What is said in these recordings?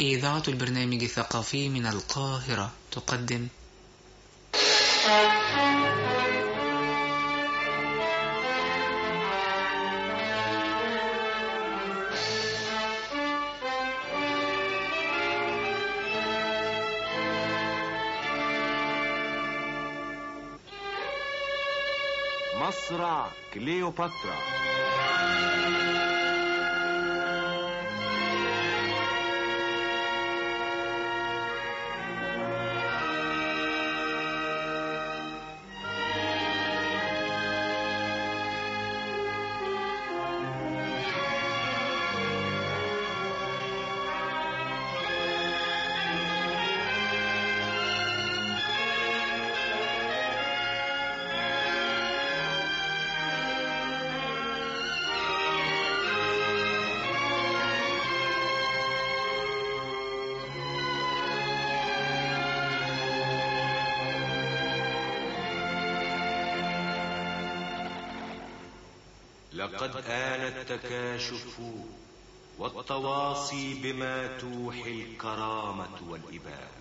إذاعة البرنامج الثقافي من القاهرة. تقدم. مصرع كليوباترا. التكاشف والتواصي بما توحي الكرامة والإباء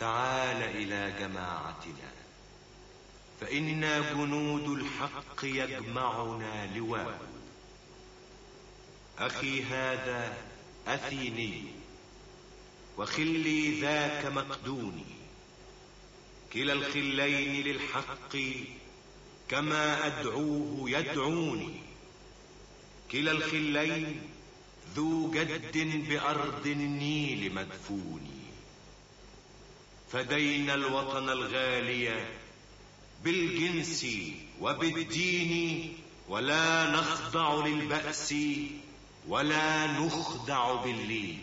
تعال إلى جماعتنا فإنا جنود الحق يجمعنا لواء. أخي هذا أثيني وخلي ذاك مقدوني. كلا الخلين للحق كما أدعوه يدعوني. كلا الخلين ذو جد بأرض النيل مدفوني فدينا الوطن الغالي بالجنس وبالدين ولا نخضع للبأس ولا نخدع باللين.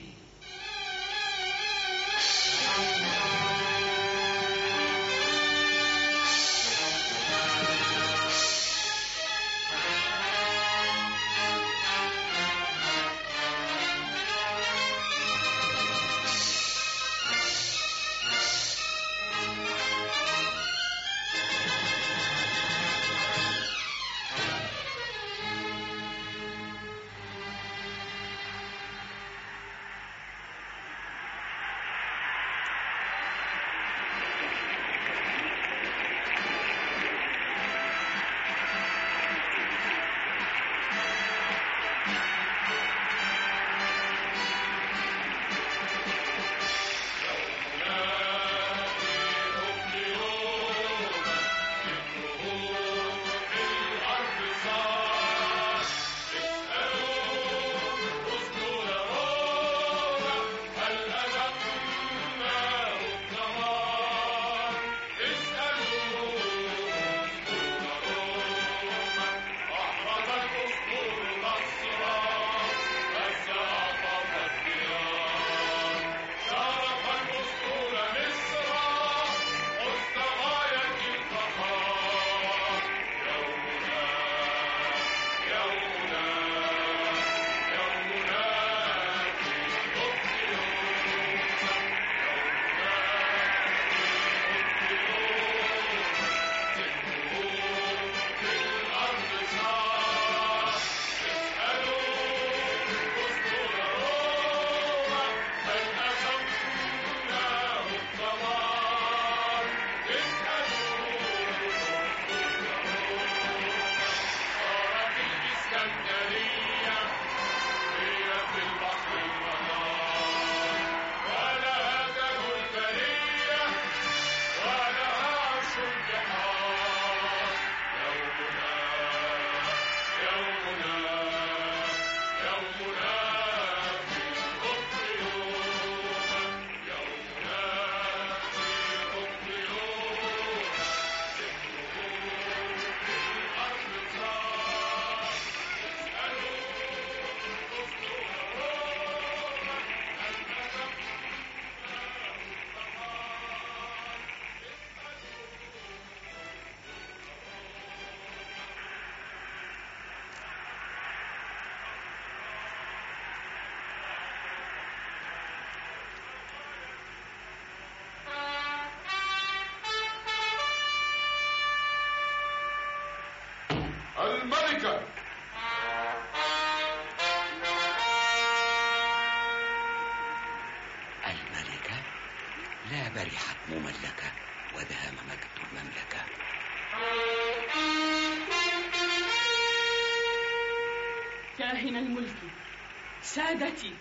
سادتي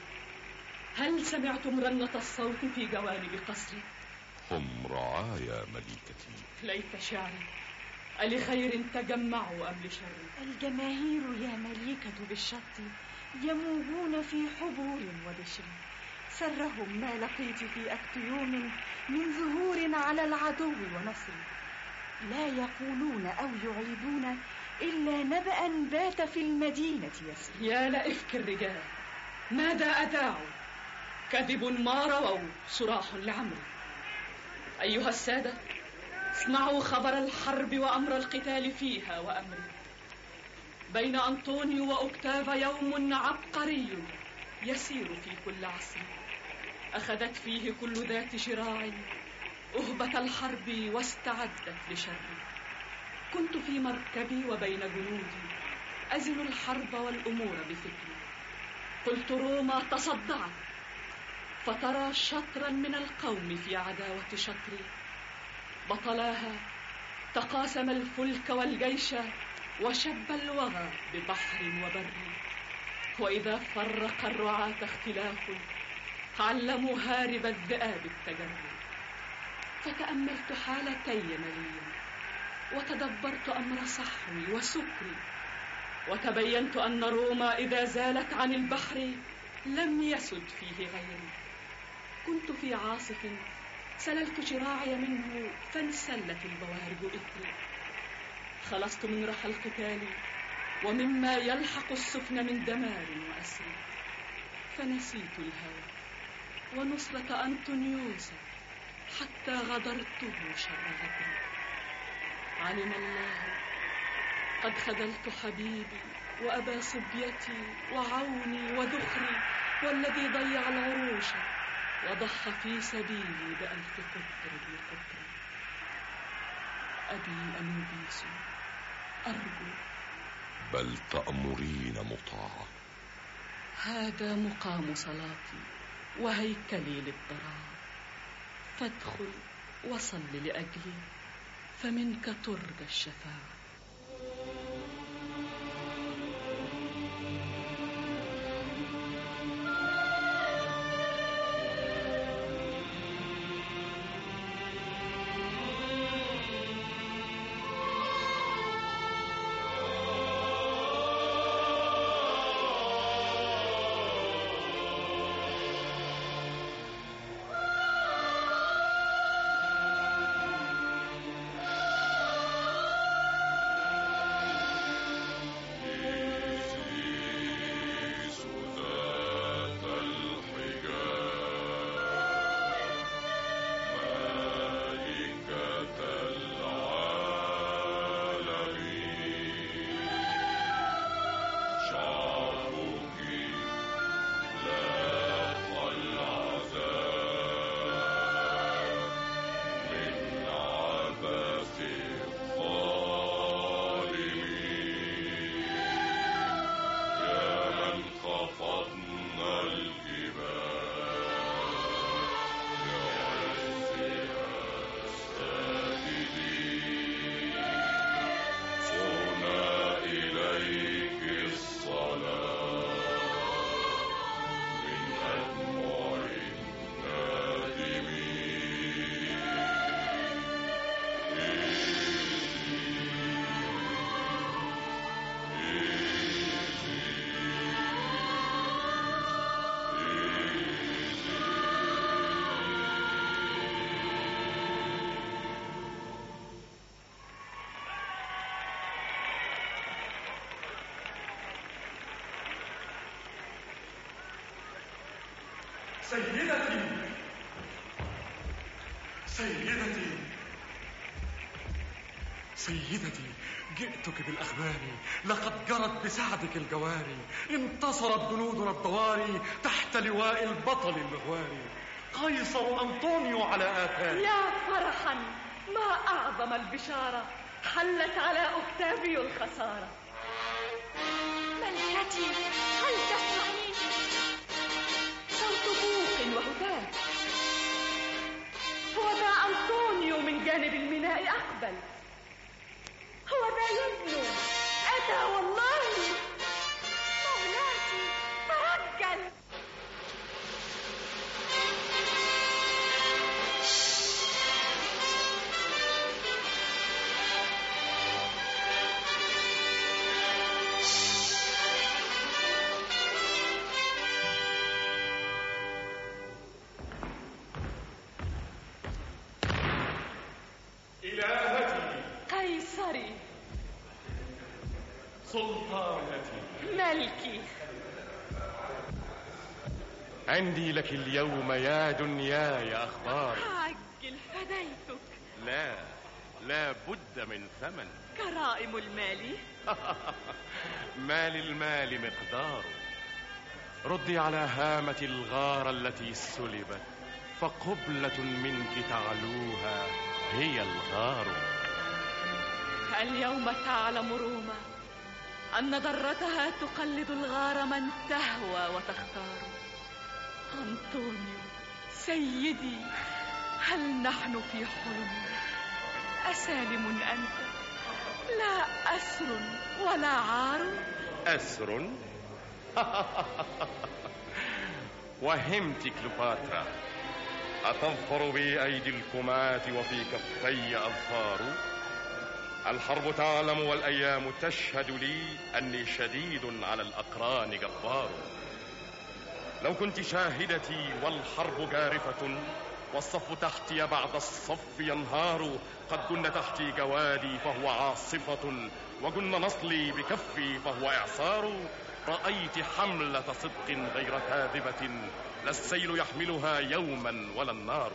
هل سمعتم رنة الصوت في جوانب قصري؟ هم رعايا مليكتي. ليت شعري. ألخير تجمعوا أم لشر؟ الجماهير يا مليكة بالشط يموجون في حبور وبشر. سرهم ما لقيت في أكتيوم من ظهور على العدو ونصر. لا يقولون أو يعيدون إلا نبأ بات في المدينة يسري يا لإفك الرجال. ماذا أذاعوا كذب ما رووا صراح لعمرو. أيها السادة اسمعوا خبر الحرب وأمر القتال فيها وأمري بين أنطونيو وأكتاف يوم عبقري يسير في كل عصر. أخذت فيه كل ذات شراع أهبة الحرب واستعدت لشر. كنت في مركبي وبين جنودي أزن الحرب والأمور بفكري. قلت روما تصدعت فترى شطرا من القوم في عداوة شطري. بطلاها تقاسم الفلك والجيش وشب الوغى ببحر وبر. وإذا فرق الرعاة اختلاف علموا هارب الذئاب التجري. فتأملت حالتي مليا وتدبرت أمر صحوي وسكري. وتبينت أن روما إذا زالت عن البحر لم يسد فيه غيري. كنت في عاصف سللت شراعي منه فانسلت البوارج إثري. خلصت من رحى القتال ومما يلحق السفن من دمار وأسر فنسيت الهوى ونصرة أنطونيوس حتى غدرته شر غدر علم الله قد خذلت حبيبي وأبا صبيتي وعوني وذخري والذي ضيع العروش وضحى في سبيلي بألف قطر بقطر أبي أنوبيس أرجو. بل تأمرين مطاعة هذا مقام صلاتي وهيكلي للضراع. فادخل وصل لأجلي فمنك ترجى الشفاعة. سيدتي. سيدتي. سيدتي جئتك بالأخبار. لقد جرت بسعدك الجواري. انتصرت جنودنا الضواري تحت لواء البطل المغواري. قيصر أنطونيو على آثاره يا فرحا ما أعظم البشارة حلت على أكتافيو الخسارة. جانب الميناء أقبل. قيصري سلطانتي. ملكي. عندي لك اليوم يا دنياي أخبار. عجل فديتك. لا لا بد من ثمن. كرائم المال. ما للمال مقدار. ردي على هامة الغارة التي سلبت فقبلة منك تعلوها هي الغار. اليوم تعلم روما أن ضرتها تقلد الغار من تهوى وتختار. أنطونيو سيدي هل نحن في حلم؟ أسالم أنت لا أسر ولا عار. أسر؟ وهمت كليوباترا أتظفر بي أيدي الكماة وفي كفي أظفار؟ الحرب تعلم والأيام تشهد لي أني شديد على الأقران جبار لو كنت شاهدتي والحرب جارفة والصف تحتي بعد الصف ينهار قد كن تحتي جوادي فهو عاصفة وكن نصلي بكفي فهو إعصار. رأيت حملة صدق غير كاذبة لا السيل يحملها يوما ولا النار.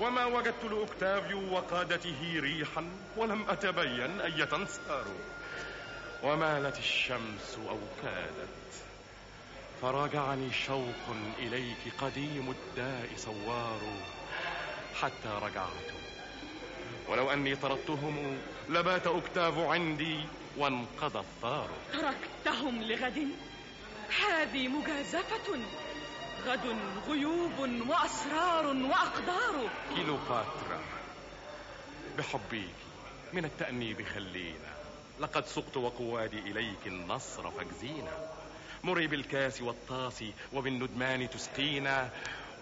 وما وجدت لأكتافيو وقادته ريحا ولم أتبين أية سار ومالت الشمس أو كادت فراجعني شوق إليك قديم الداء سوار حتى رجعت. ولو أني طردتهم لبات أكتاف عندي وانقضى الثار. تركتهم لغد. هذه مجازفة. غد غيوب وأسرار وأقدار. كيلوباترا بحبيك من التأنيب خلينا. لقد سقت وقوادي إليك النصر فاجزينا. مري بالكاس والطاس وبالندمان تسقينا.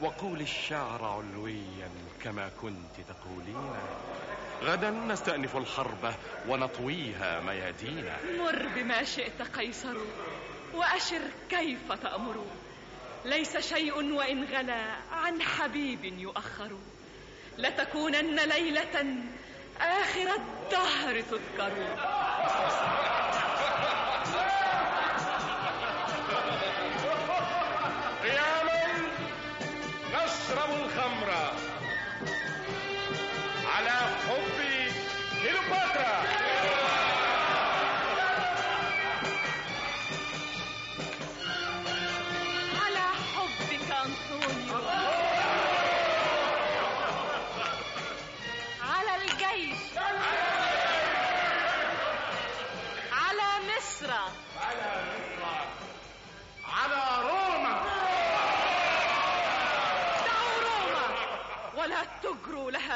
وقول الشعر علويا كما كنت تقولين غدا نستأنف الحرب ونطويها ميادينا. مر بما شئت قيصر وأشر كيف تأمر. ليس شيء وإن غلا عن حبيب يؤخر. لتكونن ليلة آخر الدهر تذكر.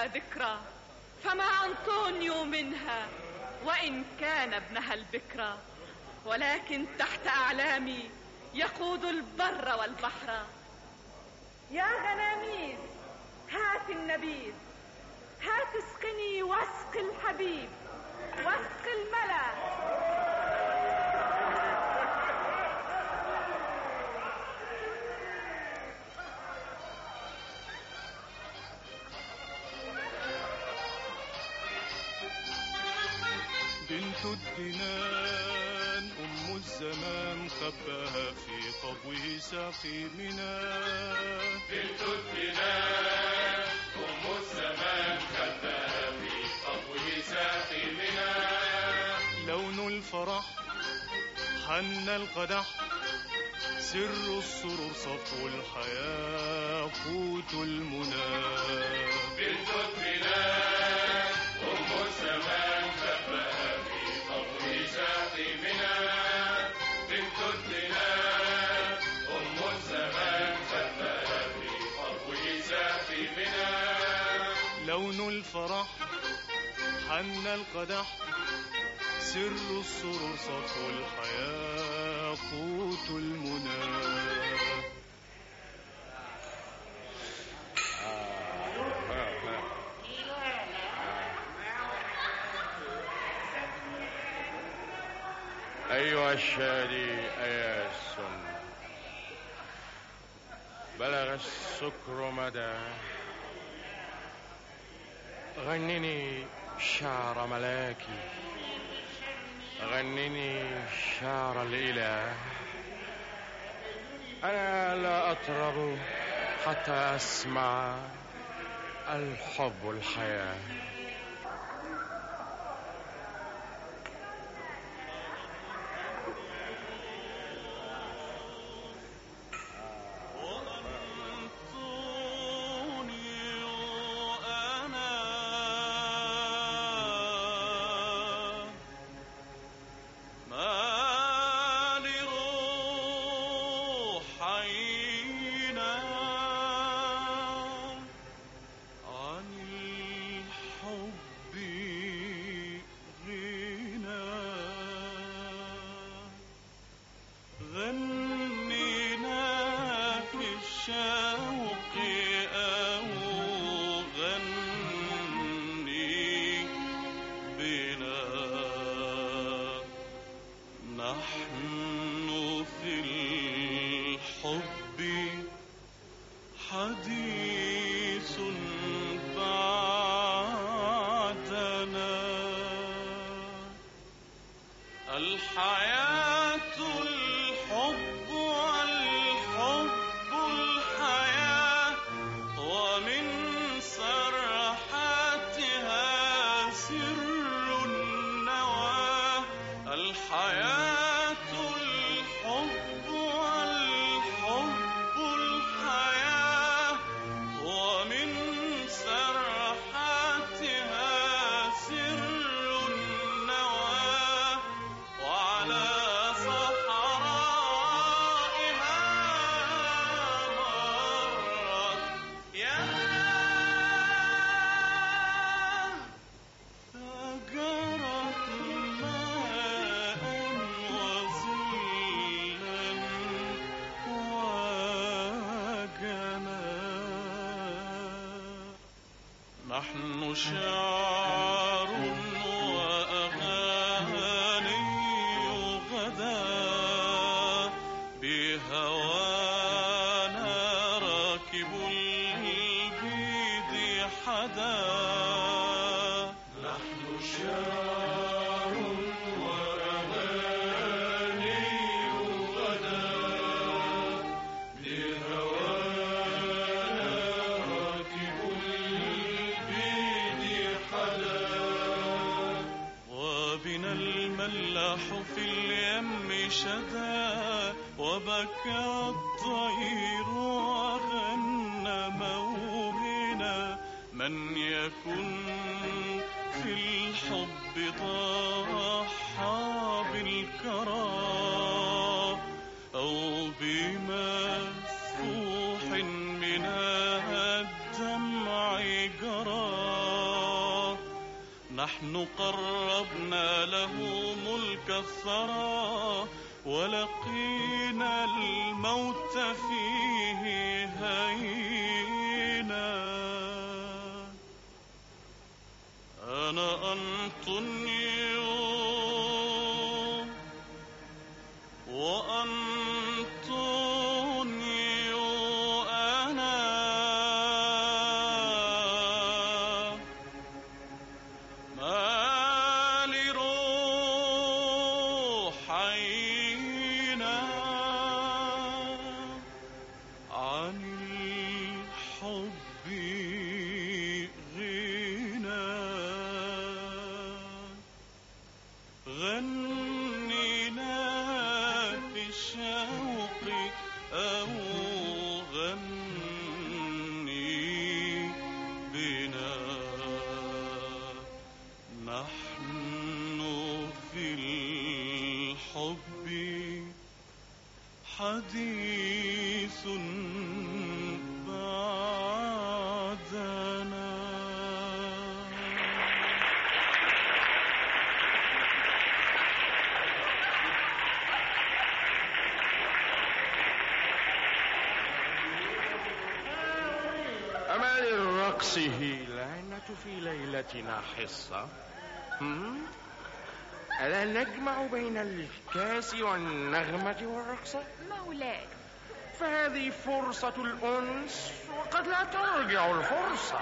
ذكرى فما أنطونيو منها وإن كان ابنها البكرى. ولكن تحت أعلامي يقود البر والبحر. يا غناميس هات النبيذ هات اسقني واسق الحبيب واسق الملا. الدنان أم الزمان خباها في طبو ساقيمنا بنت الدنان أم الزمان خباها في طبو ساقيمنا لون الفرح حن القدح. سر السرور صفو الحياة قوت المنى. بنت الدنان في طبو ساقيمنا لون الفرح حن القدح سر السرور صفو الحياة قوت المنى. أيها الشادي أيا السن بلغ السكر مدى. غنني شعر ملاكي. غنني شعر الإله. أنا لا أطرب حتى أسمع الحب الحياة نحن قربنا له ملك الثرى ولقينا الموت فيه هينا. أنا أنطونيو في ليلتنا حصة؟ ألا نجمع بين الكاس والنغمة والرقصة؟ مولاي فهذه فرصة الأنس وقد لا ترجع الفرصة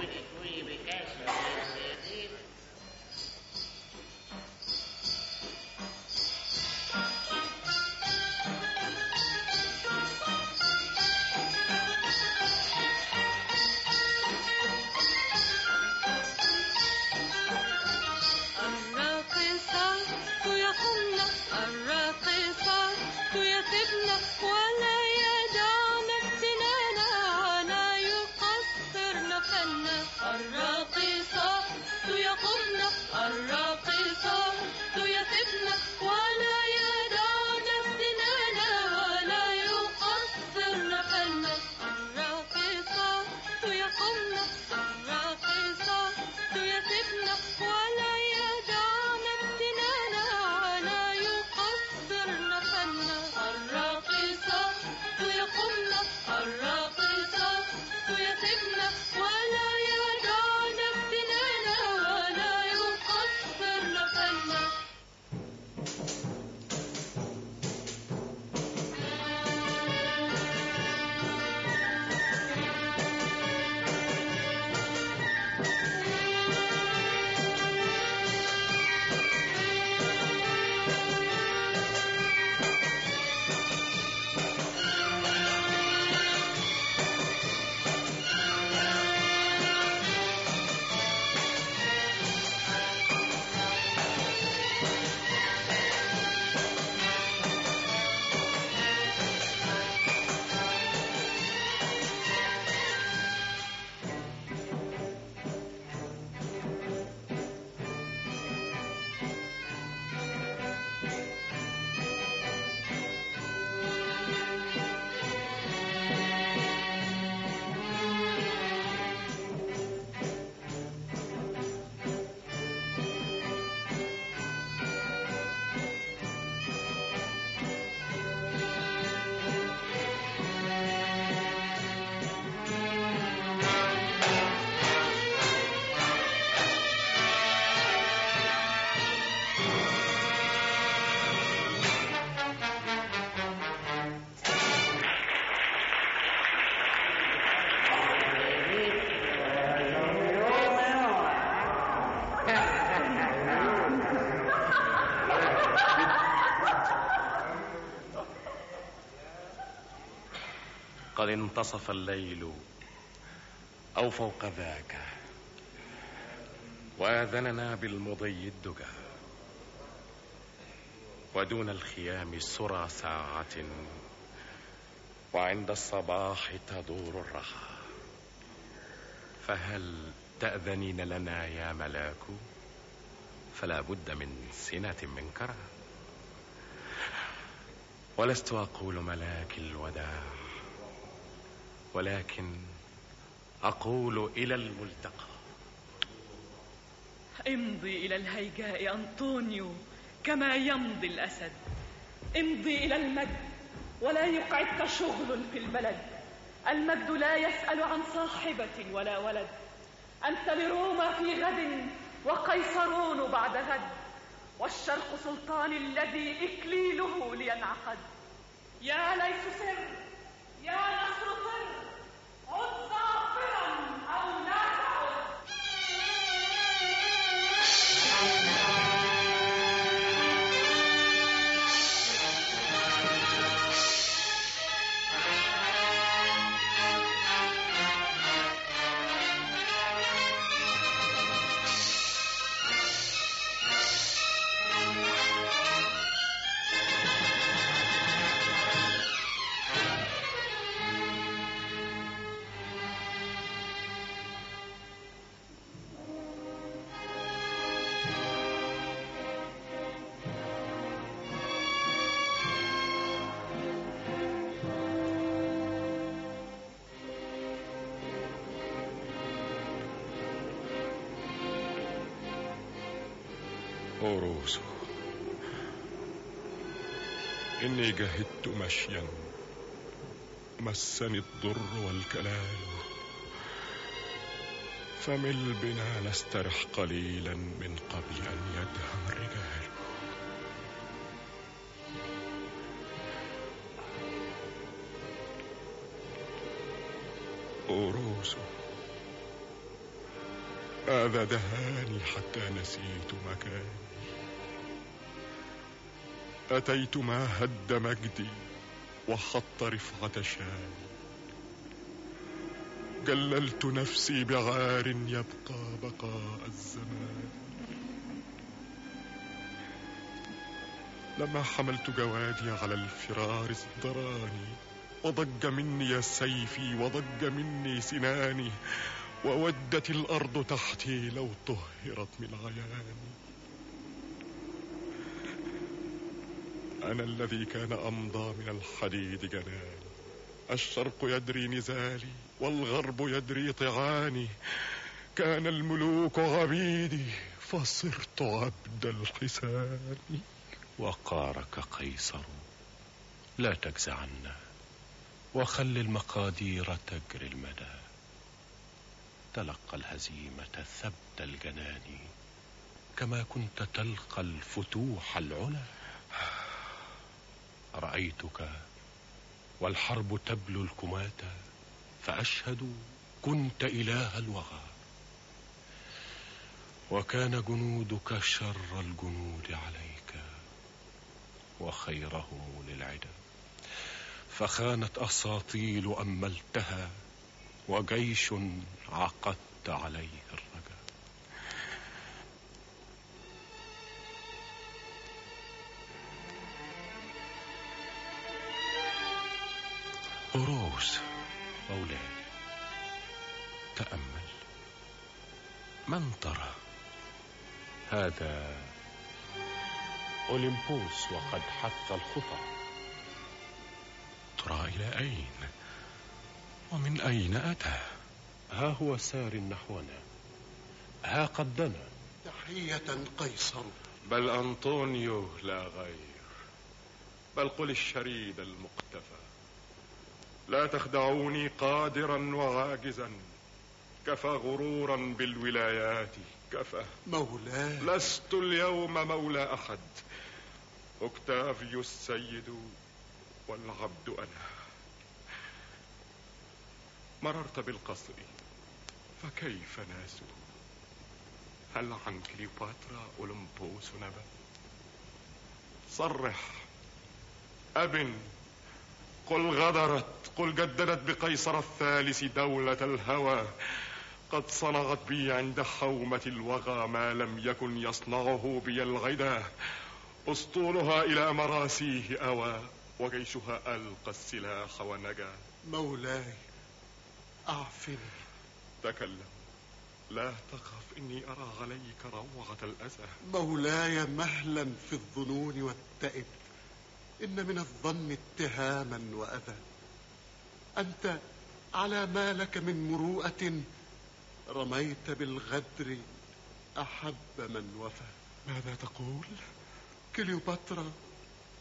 قد انتصف الليل أو فوق ذاك وآذننا بالمضي الدجى ودون الخيام سرى ساعة وعند الصباح تدور الرخا فهل تأذنين لنا يا ملاك؟ فلا بد من سنة منكرة ولست أقول ملاك الوداع. ولكن أقول إلى الملتقى. امضي إلى الهيجاء أنطونيو كما يمضي الأسد. امضي إلى المجد ولا يقعدك شغل في البلد. المجد لا يسأل عن صاحبة ولا ولد. أنت لروما في غد وقيصرون بعد غد. والشرق سلطان الذي إكليله لينعقد. يا ليس سر يا نصر طر جهدت مشيا مسني الضر والكلال فمل بنا نسترح قليلا من قبل أن يدهم الرجال. أوروسو هذا دهاني حتى نسيت مكاني. أتيت ما هد مجدي وحط رفعة شاني جللت نفسي بعار يبقى بقاء الزمان. لما حملت جوادي على الفرار ازدراني وضج مني سيفي وضج مني سناني وودت الأرض تحتي لو طهرت من عياني. أنا الذي كان أمضى من الحديد جناني. الشرق يدري نزالي والغرب يدري طعاني كان الملوك عبيدي فصرت عبد الحسان وقارك قيصر لا تجز عنا. وخل المقادير تجري المدى. تلقى الهزيمة ثبت الجنان كما كنت تلقى الفتوح العلا. رأيتك والحرب تبلو الكماة فأشهد كنت إله الوغى. وكان جنودك شر الجنود عليك وخيرهم للعدا. فخانت أساطيل أملتها وجيش عقدت عليه الرجا أروس مولاي تأمل. من ترى؟ هذا أوليمبوس وقد حث الخطى. ترى إلى أين؟ ومن أين أتى؟ ها هو سار نحونا. ها قد دنا. تحية قيصر. بل أنطونيو لا غير. بل قل الشريد المقتفى. لا تخدعوني قادرا وعاجزا كفى غرورا بالولايات. كفى. مولاي. لست اليوم مولى أحد. أكتافيو السيد والعبد أنا. مررت بالقصر. فكيف ناسه هل عن كليوباترا أولمبوس نبأ؟ صرح. أبِن قل غدرت قل جددت بقيصر الثالث دولة الهوى. قد صنعت بي عند حومة الوغى ما لم يكن يصنعه بي العدا. أسطولها إلى مراسيه أوى وجيشها ألقى السلاح ونجا. مولاي أعفني. تكلم. لا تخف إني أرى عليك روعة الأسى. مولاي مهلا في الظنون والتئب. إن من الظن اتهاما وأذى. أنت على ما لك من مروءة رميت بالغدر أحب من وفى. ماذا تقول؟ كليوباترا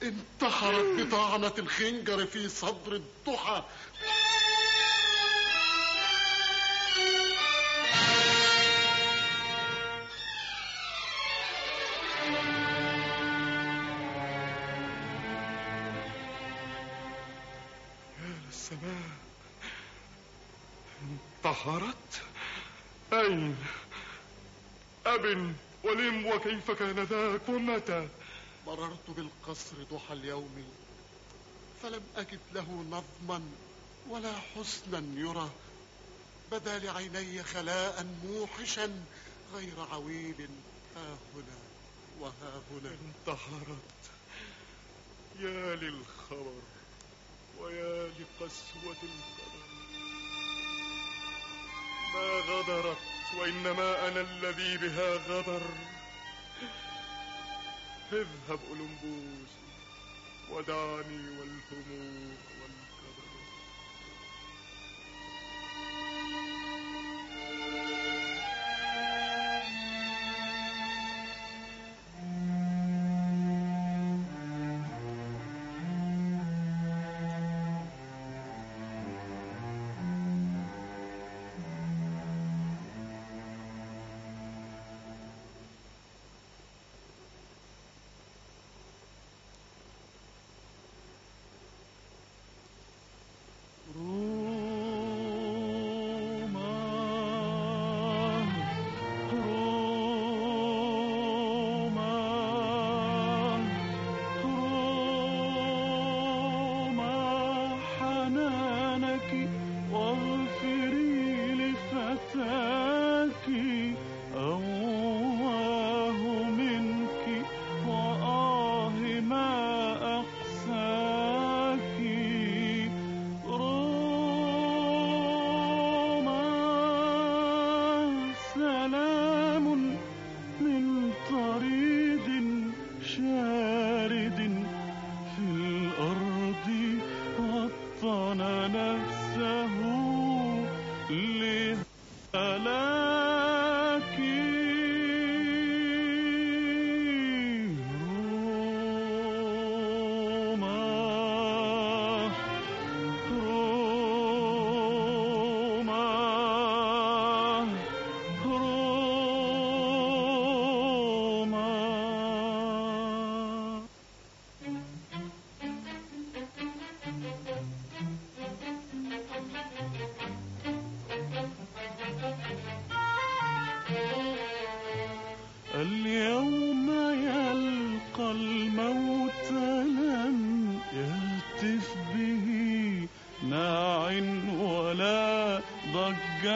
انتحرت بطعنة الخنجر في صدر الضحى. انتحرت أين؟ أب ولم وكيف كان ذاك؟ ومتى مررت بالقصر ضحى اليوم فلم أجد له نظما ولا حسنا يرى. بدا لعيني خلاء موحشا غير عويل. ها هنا وها هنا. انتحرت. يا للخبر ويا لقسوة القدر ما غدرت وإنما أنا الذي بها غدر. اذهب أولمبوس ودعني والهموم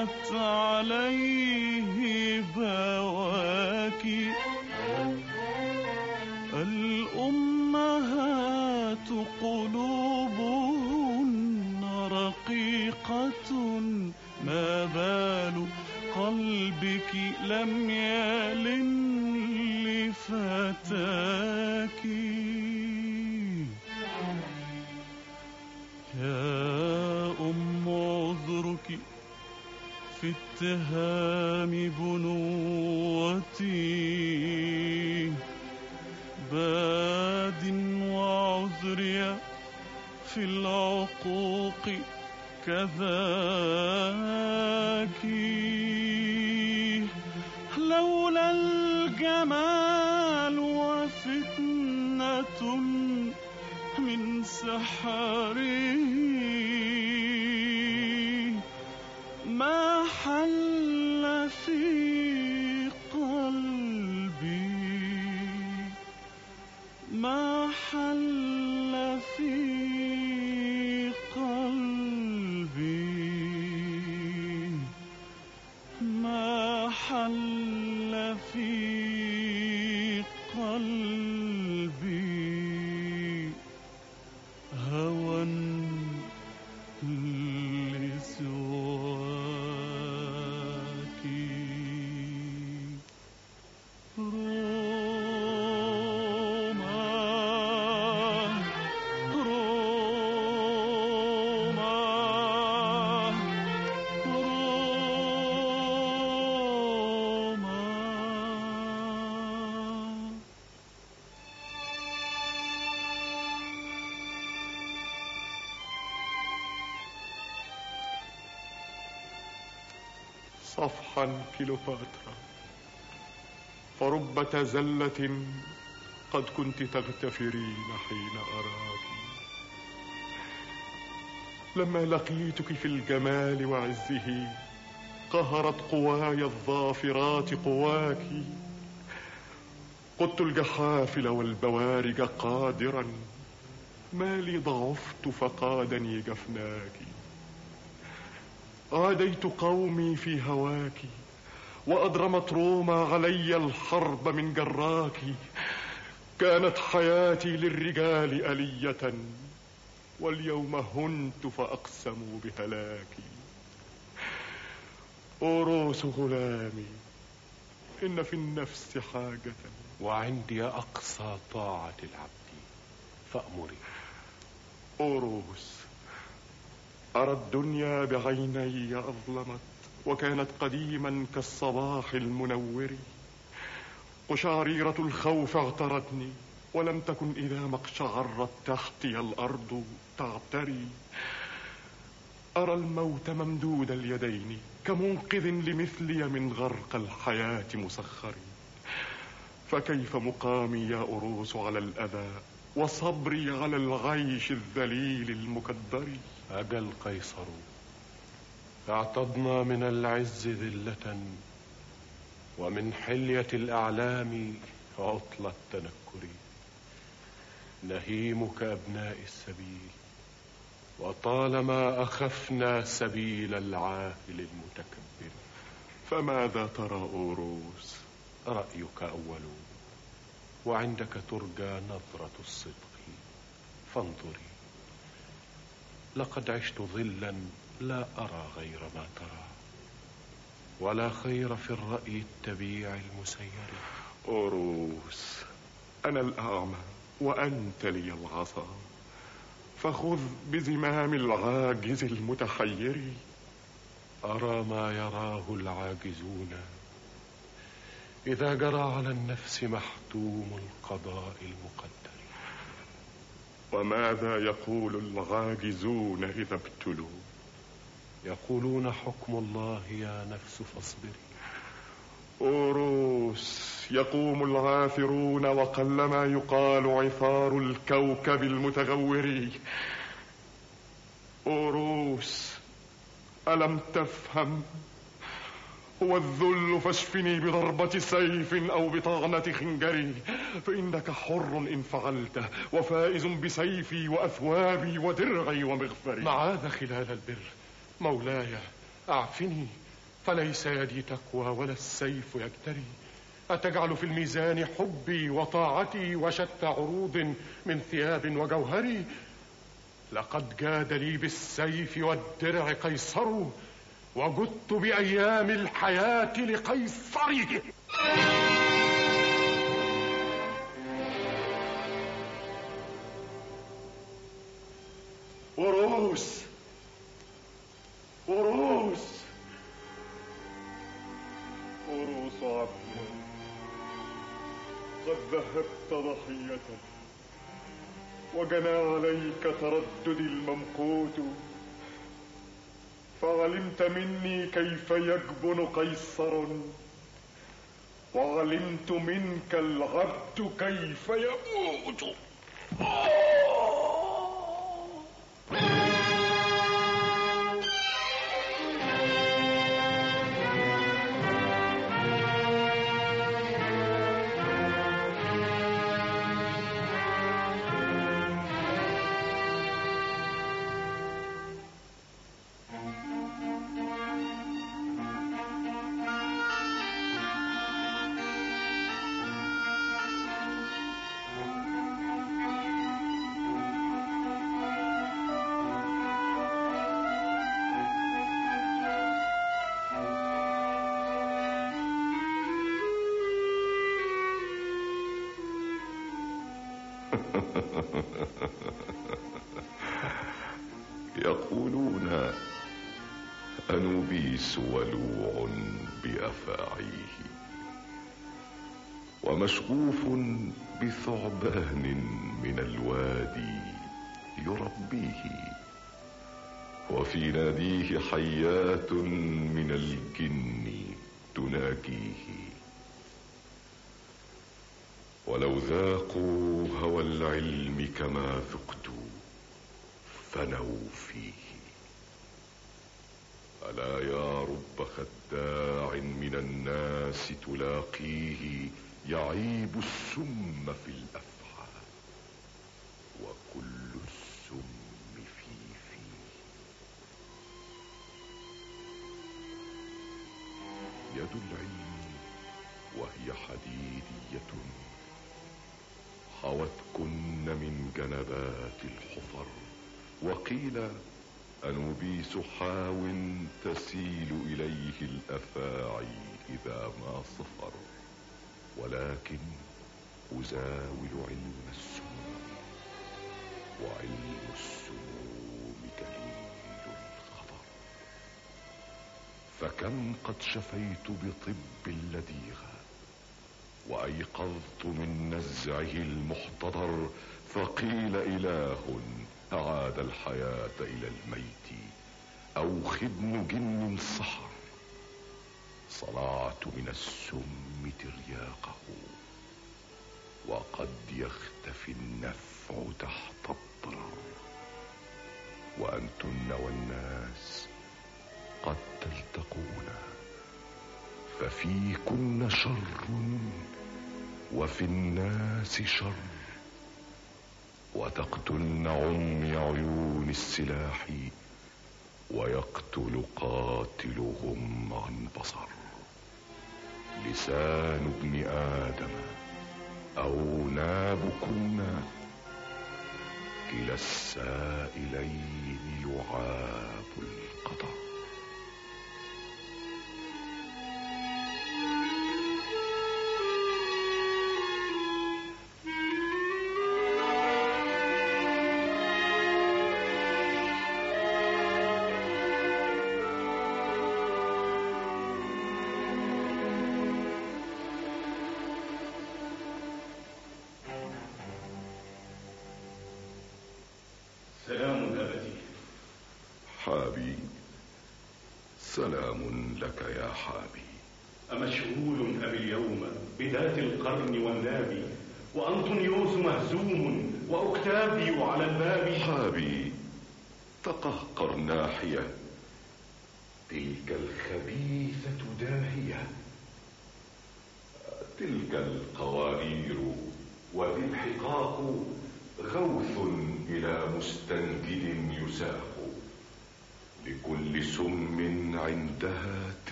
ضجت عليه اتهام بنوتي باد وعذري في العقوق كذاك صفحا كيلوباترا فرب تزلة قد كنت تغتفرين حين أراك. لما لقيتك في الجمال وعزه قهرت قواي الظافرات قواك. قدت الجحافل والبوارج قادرا ما لي ضعفت فقادني جفناك. عاديت قومي في هواك وأضرمت روما علي الحرب من جراك كانت حياتي للرجال ألية واليوم هنت فأقسموا بهلاكي. أوروس غلامي إن في النفس حاجة. وعندي أقصى طاعة العبد فأمري. أوروس أرى الدنيا بعيني أظلمت وكانت قديما كالصباح المنور. قشعريرة الخوف اغترتني ولم تكن إذا ما اقشعرت تحتي الأرض تعتري. أرى الموت ممدود اليدين كمنقذ لمثلي من غرق الحياة مسخر. فكيف مقامي يا أروس على الأذى وصبري على العيش الذليل المكدر؟ أجل قيصر اعتضنا من العز ذلة ومن حلية الأعلام عطل التنكر. نهيم كأبناء السبيل وطالما أخفنا سبيل العاهل المتكبر فماذا ترى أوروس؟ رأيك أول. وعندك ترجى نظرة الصدق. فانظري. لقد عشت ظلا لا أرى غير ما ترى ولا خير في الرأي التبيع المسير. أوروس أنا الأعمى وأنت لي العصا فخذ بزمام العاجز المتحير. أرى ما يراه العاجزون إذا جرى على النفس محتوم القضاء المقدر. وماذا يقول العاجزون إذا ابتلوا؟ يقولون حكم الله يا نفس فاصبري أوروس يقوم العاثرون وقلما يقال عثار الكوكب المتغور. أوروس ألم تفهم هو الذل فاشفني بضربة سيف أو بطعنة خنجري فإنك حر إن فعلت وفائز بسيفي وأثوابي ودرعي ومغفري. معاذ خلال البر. مولاي أعفني فليس يدي تقوى ولا السيف يجتري. أتجعل في الميزان حبي وطاعتي وشتى عروض من ثياب وجوهري؟ لقد جاد لي بالسيف والدرع قيصر وجدت بأيام الحياة لقيصره أوروس أوروس أوروس عبد قد ذهبت ضحية وجنى عليك ترددي الممقوت. فعلمت مني كيف يجبن قيصر وعلمت منك العبد كيف يموت. يقولون أنوبيس ولوع بأفاعيه ومشغوف بثعبان من الوادي يربيه وفي ناديه حيات من الجن تناجيه. ولو ذاقوا هوى العلم كما ذقت فنوا فيه. ألا يا رب خداع من الناس تلاقيه يعيب السم في الأفعى شفيت بطب اللديغة وأيقظت من نزعه المحتضر فقيل إله أعاد الحياة إلى الميت أو خدم جن سحر صنعت من السم ترياقه وقد يختفي النفع تحت الضرر وأنتن والناس قد تلتقون. ففيكن شر وفي الناس شر وتقتلن عمي عيون السلاح ويقتل قاتلهم عن بصر لسان ابن آدم أو نابكن كلا السائلين لعاب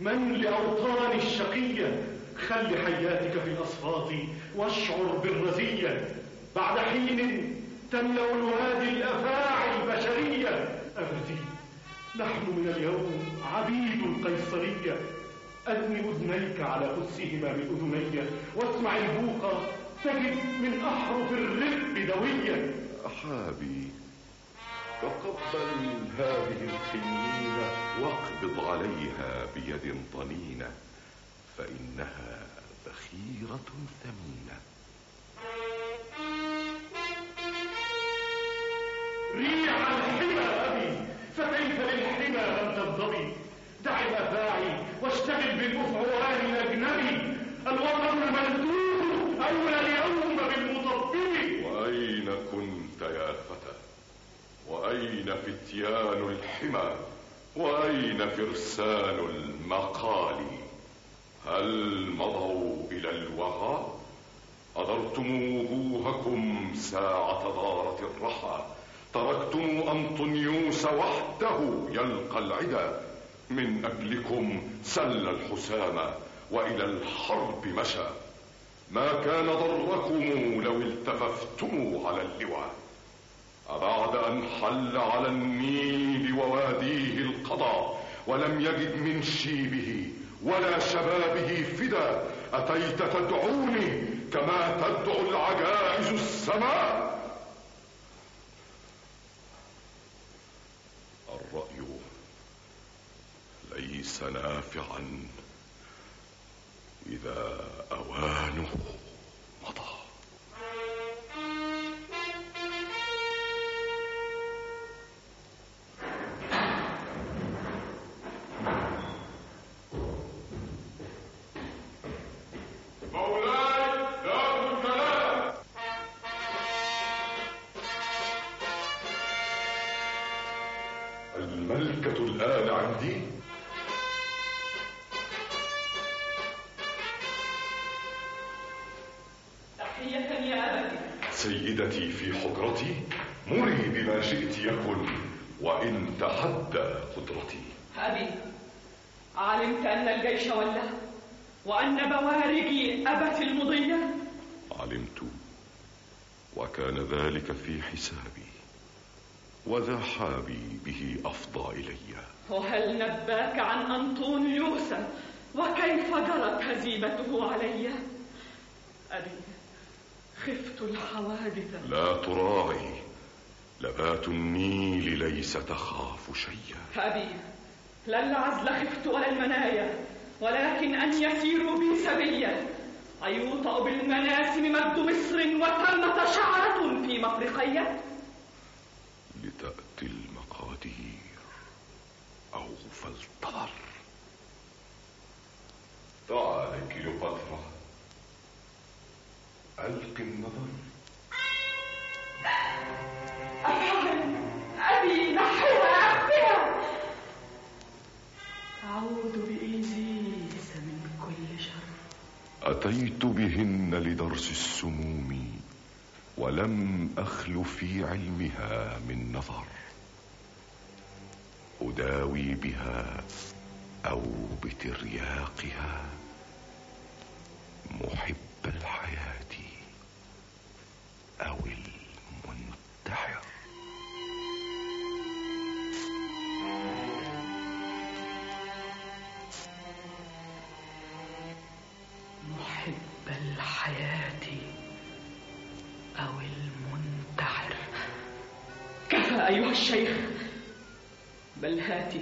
من لأوطان الشقية؟ خل حياتك في الأصفاط واشعر بالرزية. بعد حين تملأ الوادي الأفاعي البشرية. أبتي نحن من اليوم عبيد القيصرية أدني أذنيك على أسهما من أذني واسمع البوق تجد من أحرف الرب دوية. أحابي تقبل هذه القنينة واقبض عليها بيد طنينة فإنها ذخيرة ثمينة. ريع الحمى أبي فكيف للحمى لم تنضبي؟ دع الأفاعي واشتغل بالمفعوان الأجنبي. الوطن المندوب أولى اليوم بالمطبب وأين كنت يا فتى وأين فتيان الحمى؟ وأين فرسان المقال؟ هل مضوا إلى الوغى؟ أدرتم وجوهكم ساعة دارة الرحى؟ تركتم أنطونيوس وحده يلقى العدا؟ من أجلكم سل الحسام وإلى الحرب مشى. ما كان ضركم لو التففتم على اللواء. أبعد أن حل على النيل وواديه القضاء ولم يجد من شيبه ولا شبابه فدا. أتيت تدعوني كما تدعو العجائز السماء. الرأي ليس نافعا إذا أوانه وإن تحدى قدرتي. أبي علمت أن الجيش ولى وأن بوارجي أبت المضية. علمت وكان ذلك في حسابي وذا حابي به أفضى إلي. وهل نباك عن أنطونيوس وكيف جرت هزيمته علي؟ أبي خفت الحوادث. لا تراعي. لبات النيل ليس تخاف شيئا. أبي لا العزل خفت ولا المنايا ولكن أن يسيروا بي سبيا. أيوطأ بالمناسم مجد مصر وثمة شعرة في مفرقية لتأتي المقادير أو فلتظر تعال كليوباترا ألق النظر. أبي نحوها أخفها أعوذ بإيزيس من كل شر. أتيت بهن لدرس السموم ولم أخل في علمها من نظر. أداوي بها أو بترياقها محب الحياة أو المنتحر. محب الحياة أو المنتحر. كفى أيها الشيخ. بل هاتي.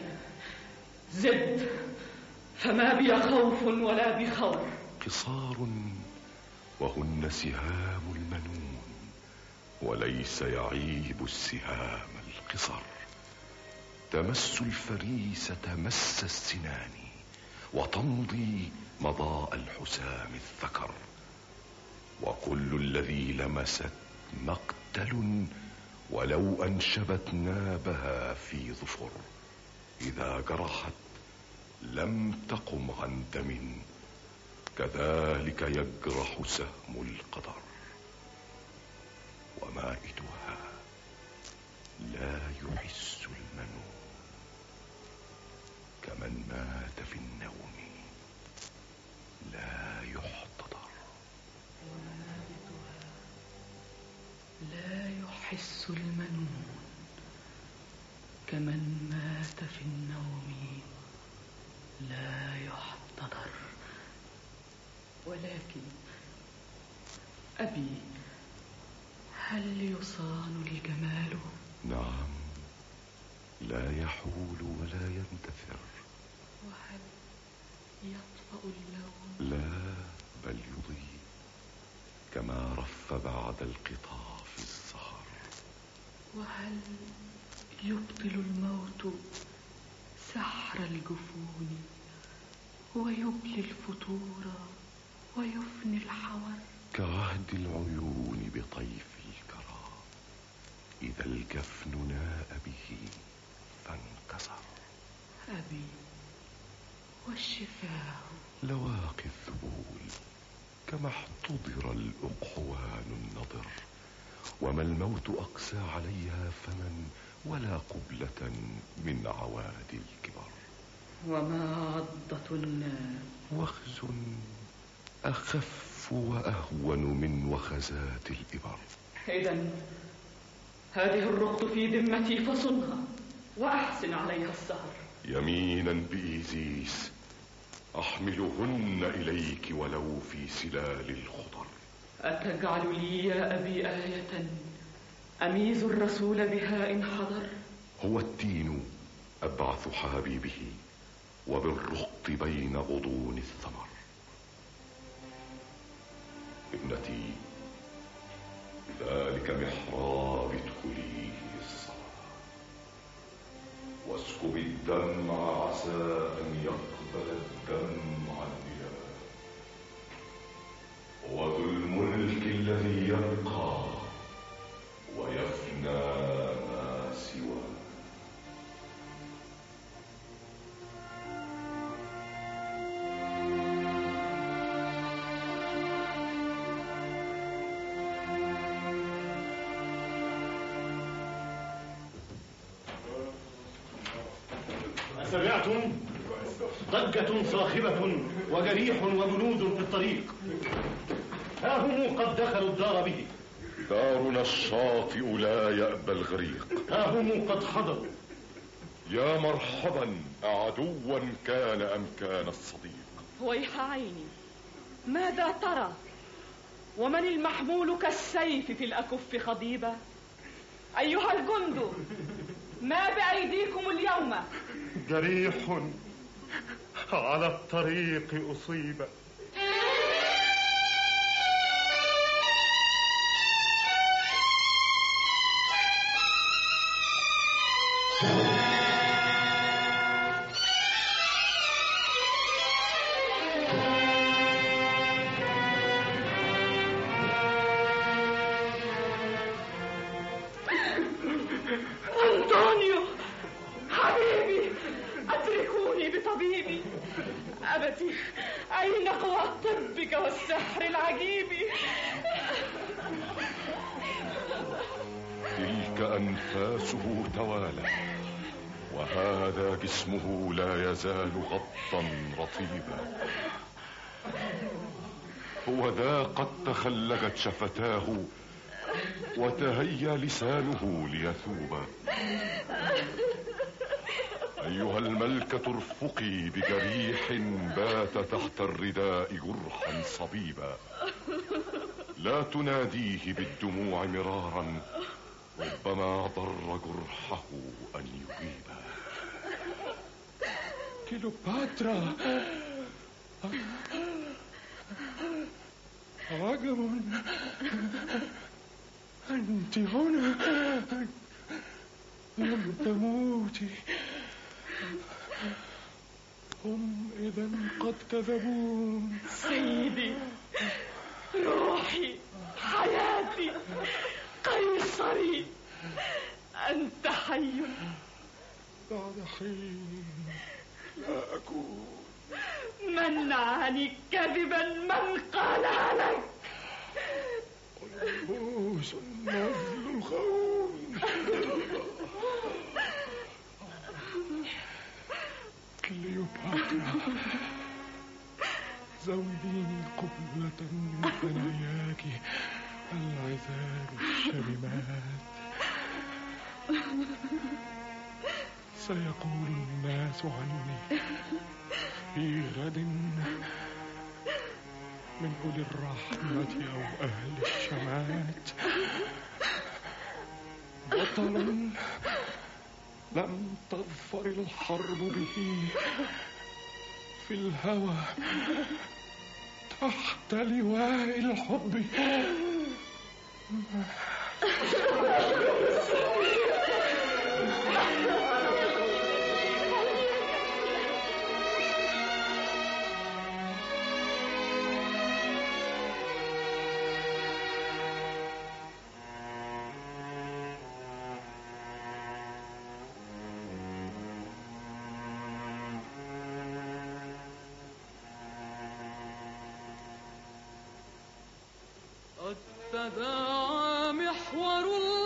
زد. فما بي خوف ولا بخور قصار وهن سهام المنون. وليس يعيب السهام القصر. تمس الفريسة مس السنان. وتمضي مضاء الحسام الذكر. وكل الذي لمست مقتل ولو أنشبت نابها في ظفر. إذا جرحت لم تقم عن دم كذلك يجرح سهم القدر. ومائتها لا يحس المنون كمن مات في النوم. لا يحتضر. لا يحس المنون كمن مات في النوم. لا يحتضر. ولكن أبي هل يصان الجمال؟ نعم. لا يحول ولا ينتثر وهل يطفأ اللون. لا بل يضيء كما رف بعد القطاف السهر. وهل يبطل الموت سحر الجفون ويبلي الفتور ويفني الحور كعهد العيون بطيف الكرى إذا الجفن ناء به فانكسر. أبي والشفاه لواقي الذبول كما احتضر الأقحوان النضر وما الموت أقسى عليها فمن ولا قبلة من عوادي الكبر. وما عضة النار وخز أخف وأهون من وخزات الإبر. إذا هذه الرقط في ذمتي فصنها وأحسن عليها السهر. يمينا بإيزيس أحملهن إليك ولو في سلال الخضر أتجعل لي يا أبي آية؟ أميز الرسول بها إن حضر. هو التين أبعث حبيبه وبالرقط بين غضون الثمر. ابنتي ذلك محراب ادخليه الصلاة. واسكب الدمع عسى أن يقبل وذو الملك الذي يبقى ضجة صاخبة وجريح وجنود في الطريق. ها هم قد دخلوا الدار به. دارنا الشاطئ لا يأبى الغريق. ها هم قد حضروا. يا مرحبا أعدوا كان أم كان الصديق؟ ويح عيني. ماذا ترى؟ ومن المحمول كالسيف في الأكف خضيبة؟ أيها الجند ما بأيديكم اليوم؟ جريح على الطريق أصيب. رطيبا هو ذا قد تخلجت شفتاه وتهيأ لسانه ليثوب. أيها الملكة ارفقي بجريح بات تحت الرداء جرحا صبيبا. لا تناديه بالدموع مرارا ربما ضر جرحه أن يجيبا كيلوباترا. عجب أنت هنا. لم تموتي. هم إذا قد كذبون. سيدي روحي حياتي قيصري. أنت حي. بعد حين. لا أكون منعني كذبا من قالها لك قلبوس النذل الخون كليوباترا. زوديني قبلة من ثناياك. العذاب الشرمات سيقول الناس عني. في غد من أولي الرحمة أو أهل الشمات. بطل لم تظفر الحرب به. في الهوى تحت لواء الحب. تداعى محور الأرض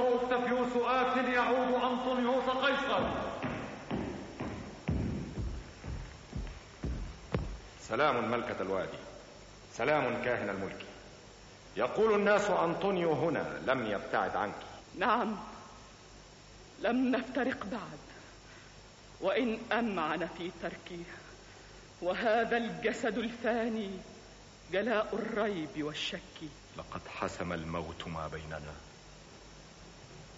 أوكتافيوس آت يعود أنطونيوس قيصر. سلام ملكة الوادي. سلام كاهن الملك. يقول الناس أنطونيو هنا لم يبتعد عنك. نعم. لم نفترق بعد. وإن أمعن في تركي وهذا الجسد الفاني جلاء الريب والشك. لقد حسم الموت ما بيننا.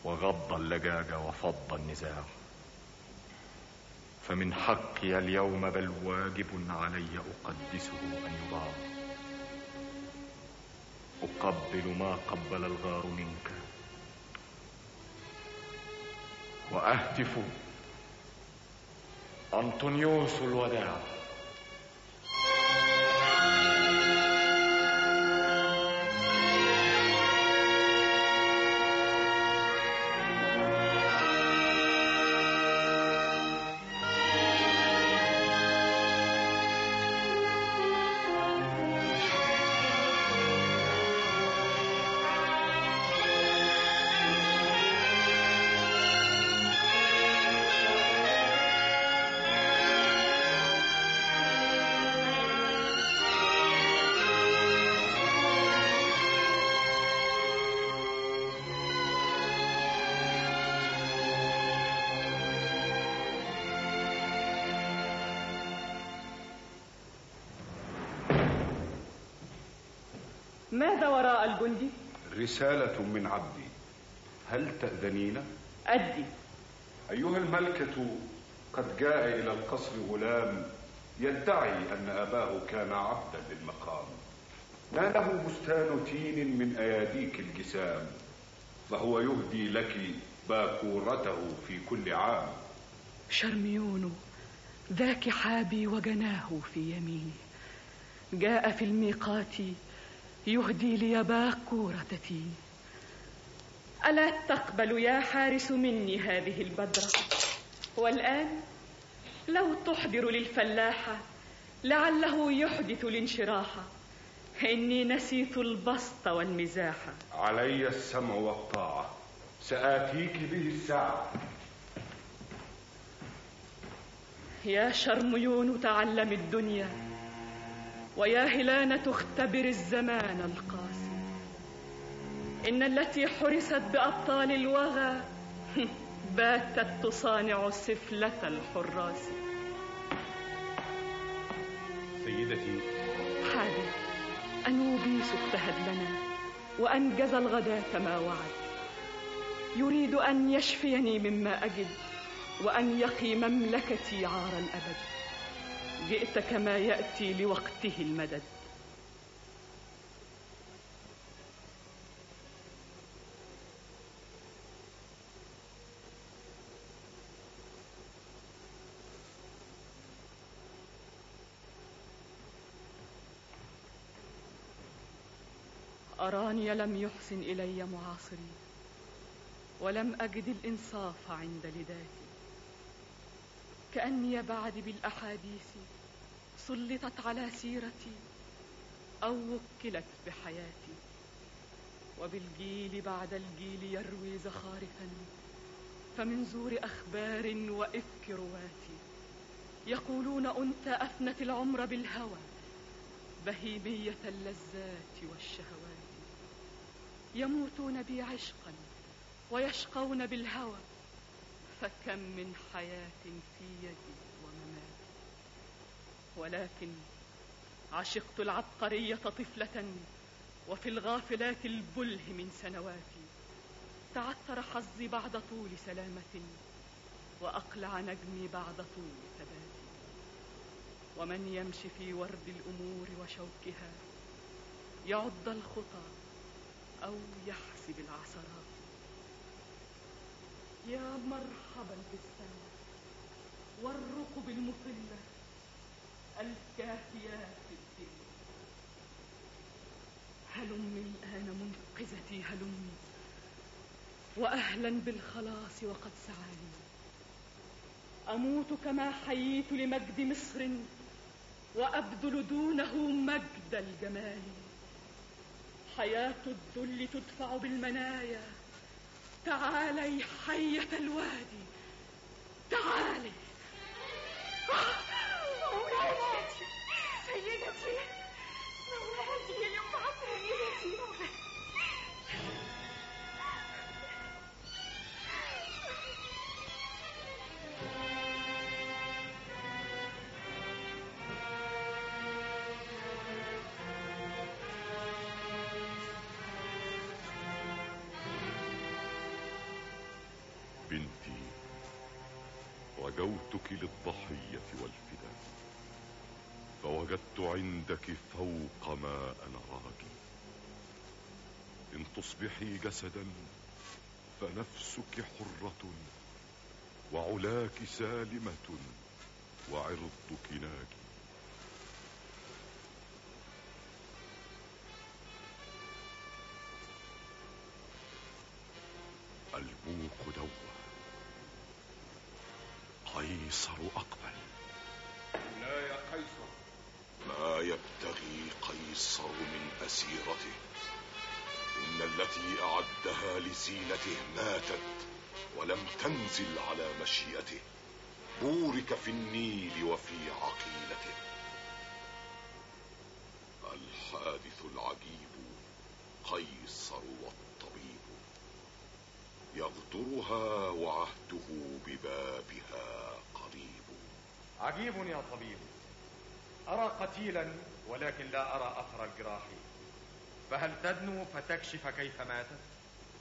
وغض اللجاج وفض النزاع. فمن حقي اليوم بل واجب علي أقدسه أن يضاع. أقبل ما قبل الغار منك. وأهتف أنطونيوس الوداع. رسالة من عبدي. هل تأذنين؟ أدي. أيها الملكة قد جاء إلى القصر غلام يدعي أن أباه كان عبدا للمقام. ناله بستان تين من أياديك الجسام فهو يهدي لك باكورته في كل عام. شرميون ذاك حابي وجناه في يميني. جاء في الميقات يهدي لي باكورة تين ألا تقبل يا حارس مني هذه البدرة؟ والآن لو تحضر للفلاحة لعله يحدث الانشراح. إني نسيت البسط والمزاح. علي السمع والطاعة. سآتيك به الساعة. يا شرميون تعلم الدنيا. ويا هلانة اختبر الزمان القاسي إن التي حرست بأبطال الوغى باتت تصانع سفلة الحراس. سيدتي. حادث أنوبيس اجتهد لنا وأنجز الغداة ما وعد. يريد أن يشفيني مما أجد وأن يقي مملكتي عار الأبد. جئت كما يأتي لوقته المدد. أراني لم يحسن إلي معاصري ولم أجد الإنصاف عند لداتي كأني بعد بالأحاديث سلطت على سيرتي أو وكلت بحياتي. وبالجيل بعد الجيل يروي زخارفا فمن زور أخبار وإفك رواتي. يقولون أنت أفنت العمر بالهوى بهيمية اللذات والشهوات. يموتون بي عشقا ويشقون بالهوى. فكم من حياة في يدي وممات ولكن عشقت العبقرية طفلة وفي الغافلات البله من سنواتي. تعثر حظي بعد طول سلامة وأقلع نجمي بعد طول ثباتي. ومن يمشي في ورد الأمور وشوكها يعد الخطى أو يحسب العثرات. يا مرحبا بالسماء والرقب المطلة الكافيات الدنيا هلمي الآن منقذتي هلمي. وأهلا بالخلاص وقد سعاني. أموت كما حييت لمجد مصر وأبذل دونه مجد الجمال. حياة الذل تدفع بالمنايا. تعالي حية الوادي. تعالي. مولاتي سيدتي. جسدا فنفسك حرة وعلاك سالمة وعرضك ناجي الموق دوى قيصر أقبل. لا يا قيصر. ما يبتغي قيصر من أسيرته. التي أعدها لزينته ماتت ولم تنزل على مشيئته. بورك في النيل وفي عقيلته. الحادث العجيب قيصر والطبيب. يغدرها وعهده ببابها قريب. عجيب يا طبيب. أرى قتيلا ولكن لا أرى أثر الجراح فهل تدنو فتكشف كيف ماتت؟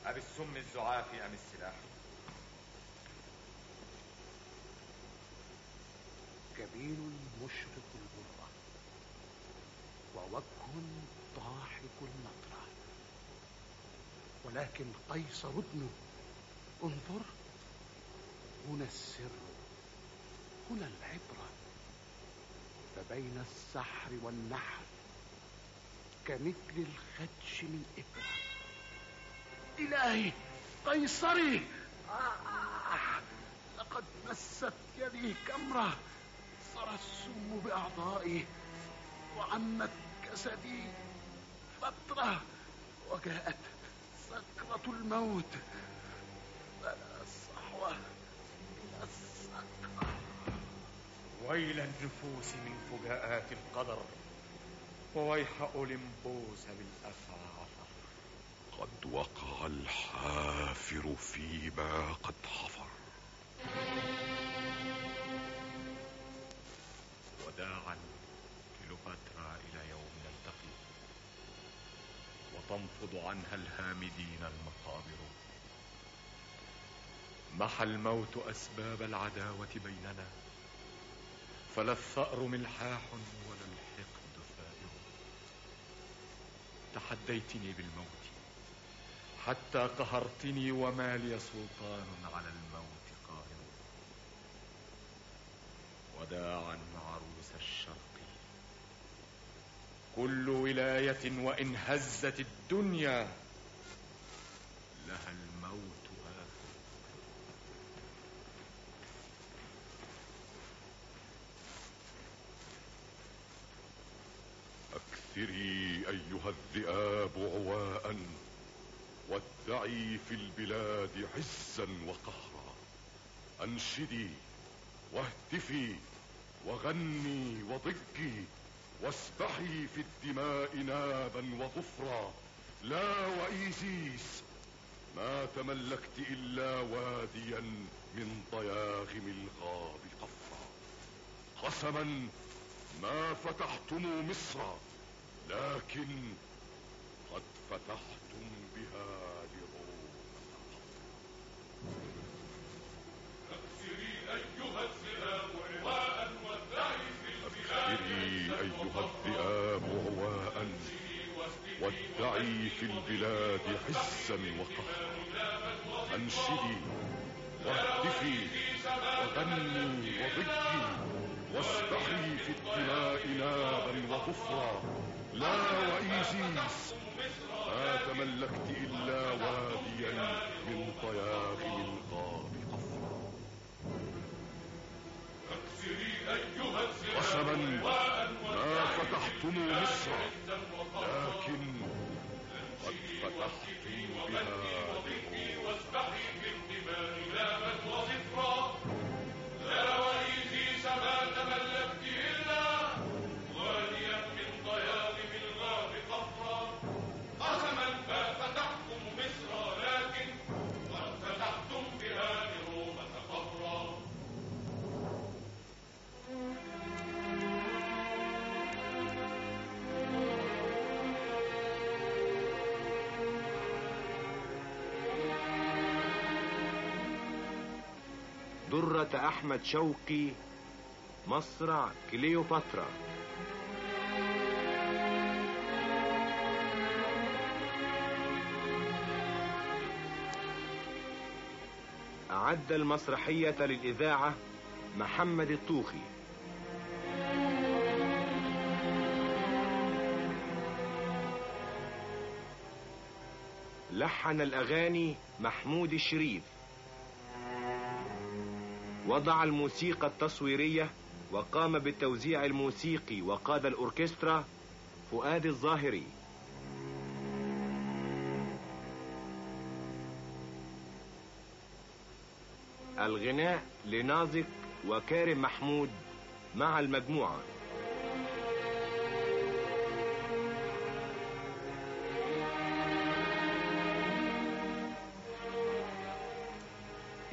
أم السم الزعاف أم السلاح؟ جبين مشرق الغرة ووجه الضاحك النطرة. ولكن قيصر ابنه انظر هنا السر هنا العبرة. فبين السحر والنحر كمثل الخدش من إبرة. إلهي قيصري. آه لقد مست يدي كمرة. صار السم بأعضائي وعمت جسدي فترة وجاءت سكرة الموت. فلا صحوة إلى السكرة. ويل النفوس من فجاءات القدر. وويح أولمبوس بالأفعى عثر قد وقع الحافر فيما قد حفر. وداعا كليوباترا إلى يوم نلتقي وتنفض عنها الهامدين المقابر. محى الموت أسباب العداوة بيننا. فلا الثأر ملحاح ولا الحقد تحديتني بالموت حتى قهرتني وما لي سلطان على الموت قاهر وداعا عروس الشرق. كل ولاية وإن هزت الدنيا لها الموت آخر أكثري أيها الذئاب عواء وادعي في البلاد عزا وقهرا. أنشدي واهتفي وغني وضجي واسبحي في الدماء نابا وظفرا. لا وإيزيس ما تملكت إلا واديا من ضياغم الغاب قفرا. قسما ما فتحتم مصر لكن قد فتحتم بها لروم أكثري أيها الذئاب عواء وادعي في أكثري أيها الذئاب عواء وادعي في البلاد عزا وقهرا أنشدي واهتفي وغني وضجي. واسبحي في الدماء نابا وظفرا. لا وإيزيس ما تملكت إلا واديا من طياغم الغاب قفرا قسما ما فتحتم مصر لكن قد فتحتم بها واسبحي في الدماء نابا وظفرا لا وإيزيس ما تملكت درة أحمد شوقي مصرع كليوباترا. أعد المسرحية للإذاعة محمد الطوخي. لحن الأغاني محمود الشريف. وضع الموسيقى التصويرية وقام بالتوزيع الموسيقي وقاد الأوركسترا فؤاد الظاهري. الغناء لنازك وكارم محمود مع المجموعة.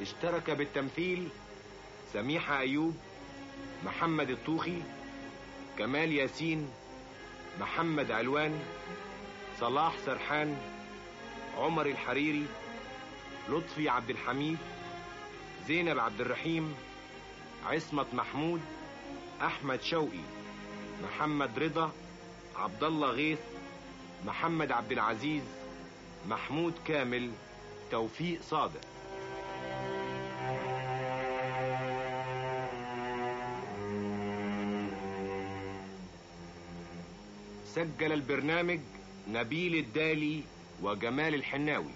اشترك بالتمثيل سميحة أيوب محمد الطوخي كمال ياسين محمد علوان صلاح سرحان عمر الحريري لطفي عبد الحميد زينب عبد الرحيم عصمت محمود أحمد شوقي محمد رضا عبد الله غيث محمد عبد العزيز محمود كامل توفيق صادق. سجل البرنامج نبيل الدالي وجمال الحناوي.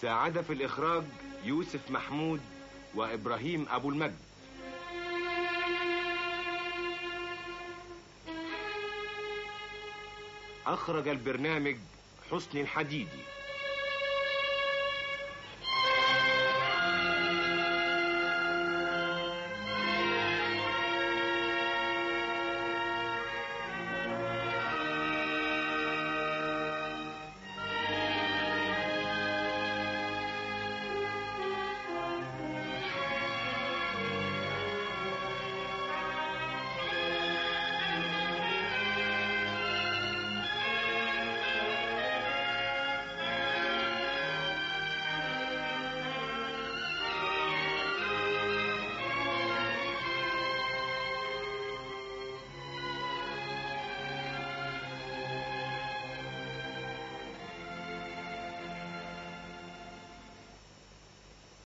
ساعد في الإخراج يوسف محمود وإبراهيم أبو المجد. أخرج البرنامج حسني الحديدي.